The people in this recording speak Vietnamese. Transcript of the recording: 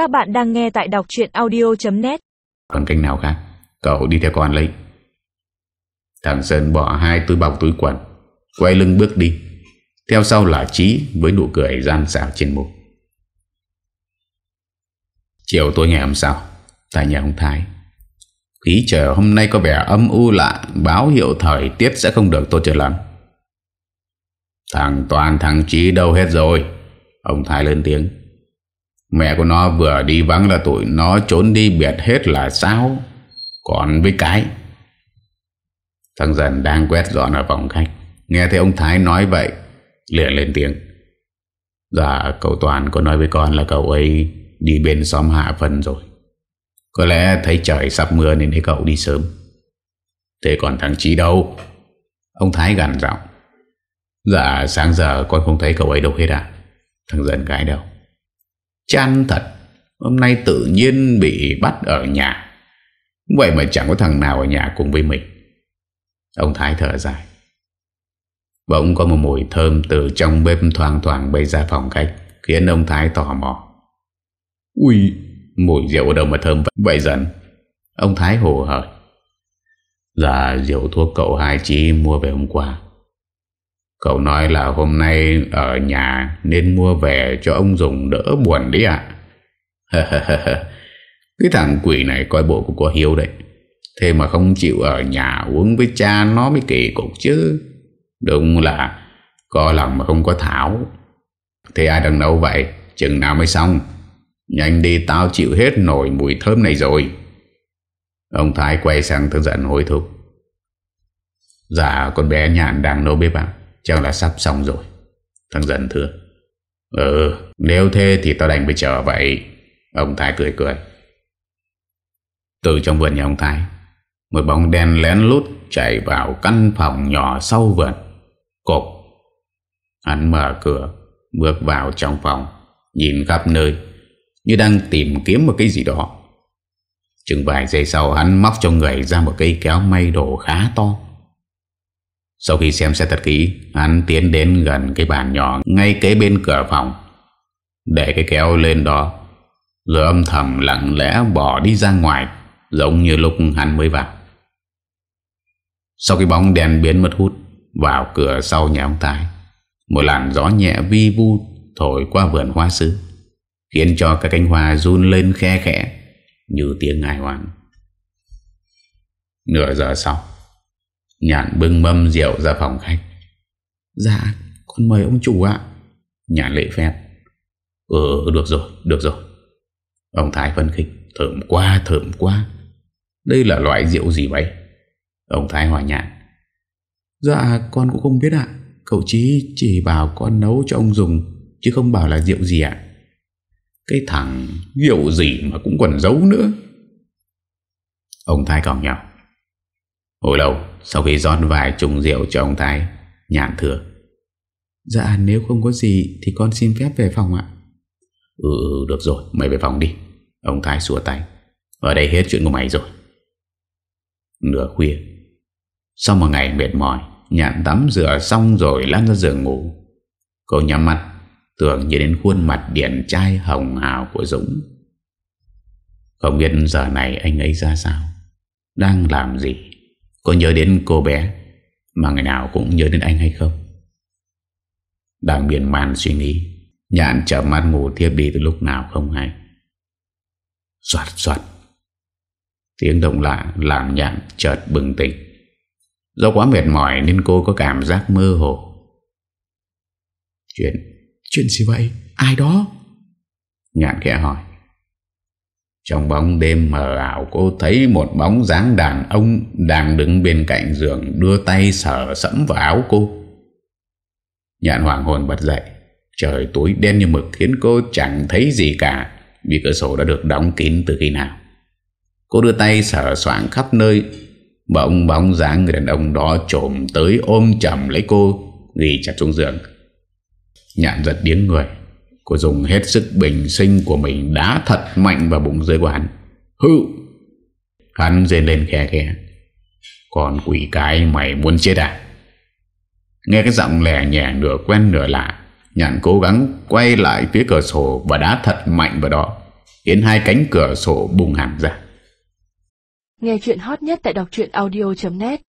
Các bạn đang nghe tại đọc chuyện audio.net Còn kênh nào khác, Cậu đi theo con lấy. Thằng Sơn bỏ hai túi bọc túi quần, Quay lưng bước đi. Theo sau là Trí với nụ cười gian xảo trên mục Chiều tối ngày hôm sau, Tại nhà ông Thái. Khí trời hôm nay có vẻ âm u lạ, Báo hiệu thời tiết sẽ không được tốt cho lắm. Thằng Toàn, thằng Trí đâu hết rồi? Ông Thái lên tiếng. Mẹ của nó vừa đi vắng là tụi nó trốn đi biệt hết là sao? Còn với cái? Thằng dần đang quét dọn ở phòng khách. Nghe thấy ông Thái nói vậy, liền lên tiếng. Dạ cậu Toàn có nói với con là cậu ấy Đi bên xóm hạ phân rồi. Có lẽ thấy trời sắp mưa Nên thấy cậu đi sớm. Thế còn thằng Chí đâu? Ông Thái gằn giọng. Dạ sáng giờ con không thấy cậu ấy đâu hết à? Thằng dần gái đâu Chán thật, Hôm nay tự nhiên bị bắt ở nhà. Vậy mà chẳng có thằng nào ở nhà cùng với mình. Ông Thái thở dài. Bỗng có một mùi thơm từ trong bếp thoang thoảng bay ra phòng khách, Khiến ông Thái tò mò. Ui, Mùi rượu ở đâu mà thơm vậy dần? Ông Thái hồ hởi. Dạ rượu thuốc cậu hai chí mua về hôm qua. Cậu nói là hôm nay ở nhà nên mua về cho ông dùng đỡ buồn đấy ạ. Cái thằng quỷ này coi bộ cũng có hiếu đấy. Thế mà không chịu ở nhà uống với cha nó mới kỳ cục chứ. Đúng là có lòng mà không có thảo. Thế ai đang nấu vậy? Chừng nào mới xong? Nhanh đi, tao chịu hết nổi mùi thơm này rồi. Ông Thái quay sang thân giận hối thúc. Dạ con bé nhàn đang nấu bếp ạ. Chắc là sắp xong rồi. Thằng dần thưa. Ừ nếu thế thì tao đành phải chờ vậy. Ông Thái cười cười. Từ trong vườn nhà ông Thái, Một bóng đen lén lút Chạy vào căn phòng nhỏ sau vườn. Cộp. Hắn mở cửa, Bước vào trong phòng, Nhìn khắp nơi, Như đang tìm kiếm một cái gì đó. Chừng vài giây sau, hắn móc cho người ra một cây kéo may đồ khá to sau khi xem xét thật kỹ, Hắn tiến đến gần cái bàn nhỏ Ngay kế bên cửa phòng. Để cái kéo lên đó, Rồi âm thầm lặng lẽ bỏ đi ra ngoài, Giống như lúc hắn mới vào. Sau khi bóng đèn biến mất hút Vào cửa sau nhà ông Thái, Một làn gió nhẹ vi vu Thổi qua vườn hoa sứ Khiến cho các cánh hoa run lên khe khẽ Như tiếng ngài hoàng Nửa giờ sau Nhạn bưng mâm rượu ra phòng khách. Dạ con mời ông chủ ạ. Nhạn lệ phép. Ừ được rồi được rồi. Ông Thái phân khích. Thơm quá thơm quá. Đây là loại rượu gì vậy? Ông Thái hỏi nhạn. Dạ con cũng không biết ạ. Cậu Chí chỉ bảo con nấu cho ông dùng Chứ không bảo là rượu gì ạ. Cái thằng rượu gì mà cũng còn giấu nữa? Ông Thái còng nhau Hồi lâu Sau khi rót vài chung rượu cho ông Thái Nhạn thừa. Dạ nếu không có gì Thì con xin phép về phòng ạ. Ừ, ừ được rồi mày về phòng đi. Ông Thái xua tay. Ở đây hết chuyện của mày rồi. Nửa khuya Sau một ngày mệt mỏi Nhạn tắm rửa xong rồi lăn ra giường ngủ. Cô nhắm mắt Tưởng như đến khuôn mặt điển trai hồng hào của Dũng. Không biết giờ này anh ấy ra sao Đang làm gì có nhớ đến cô bé Mà ngày nào cũng nhớ đến anh hay không? Đang biển màn suy nghĩ, Nhạn chở mắt ngủ tiếp đi từ lúc nào không hay. Xoạt xoạt. Tiếng động lạ làm nhạn chợt bừng tỉnh. Do quá mệt mỏi nên cô có cảm giác mơ hồ. Chuyện Chuyện gì vậy? Ai đó? Nhạn khẽ hỏi trong bóng đêm mờ ảo, cô thấy một bóng dáng đàn ông đang đứng bên cạnh giường, đưa tay sờ sẫm vào áo cô. Nhạn hoàng hồn bật dậy. Trời tối đen như mực, khiến cô chẳng thấy gì cả, vì cửa sổ đã được đóng kín từ khi nào. Cô đưa tay sờ soạn khắp nơi Bỗng bóng dáng người đàn ông đó trồm tới ôm chầm lấy cô, Ghi chặt xuống giường Nhạn giật điếng người Cô dùng hết sức bình sinh của mình Đá thật mạnh vào bụng dưới của hắn. Hự Hắn dên lên khe khe. Còn quỷ cái mày muốn chết à? Nghe cái giọng lẻ nhẹ nửa quen nửa lạ, Nhạn cố gắng quay lại phía cửa sổ Và đá thật mạnh vào đó, Khiến hai cánh cửa sổ bùng hẳn ra. Nghe chuyện hot nhất tại đọc truyện audio.net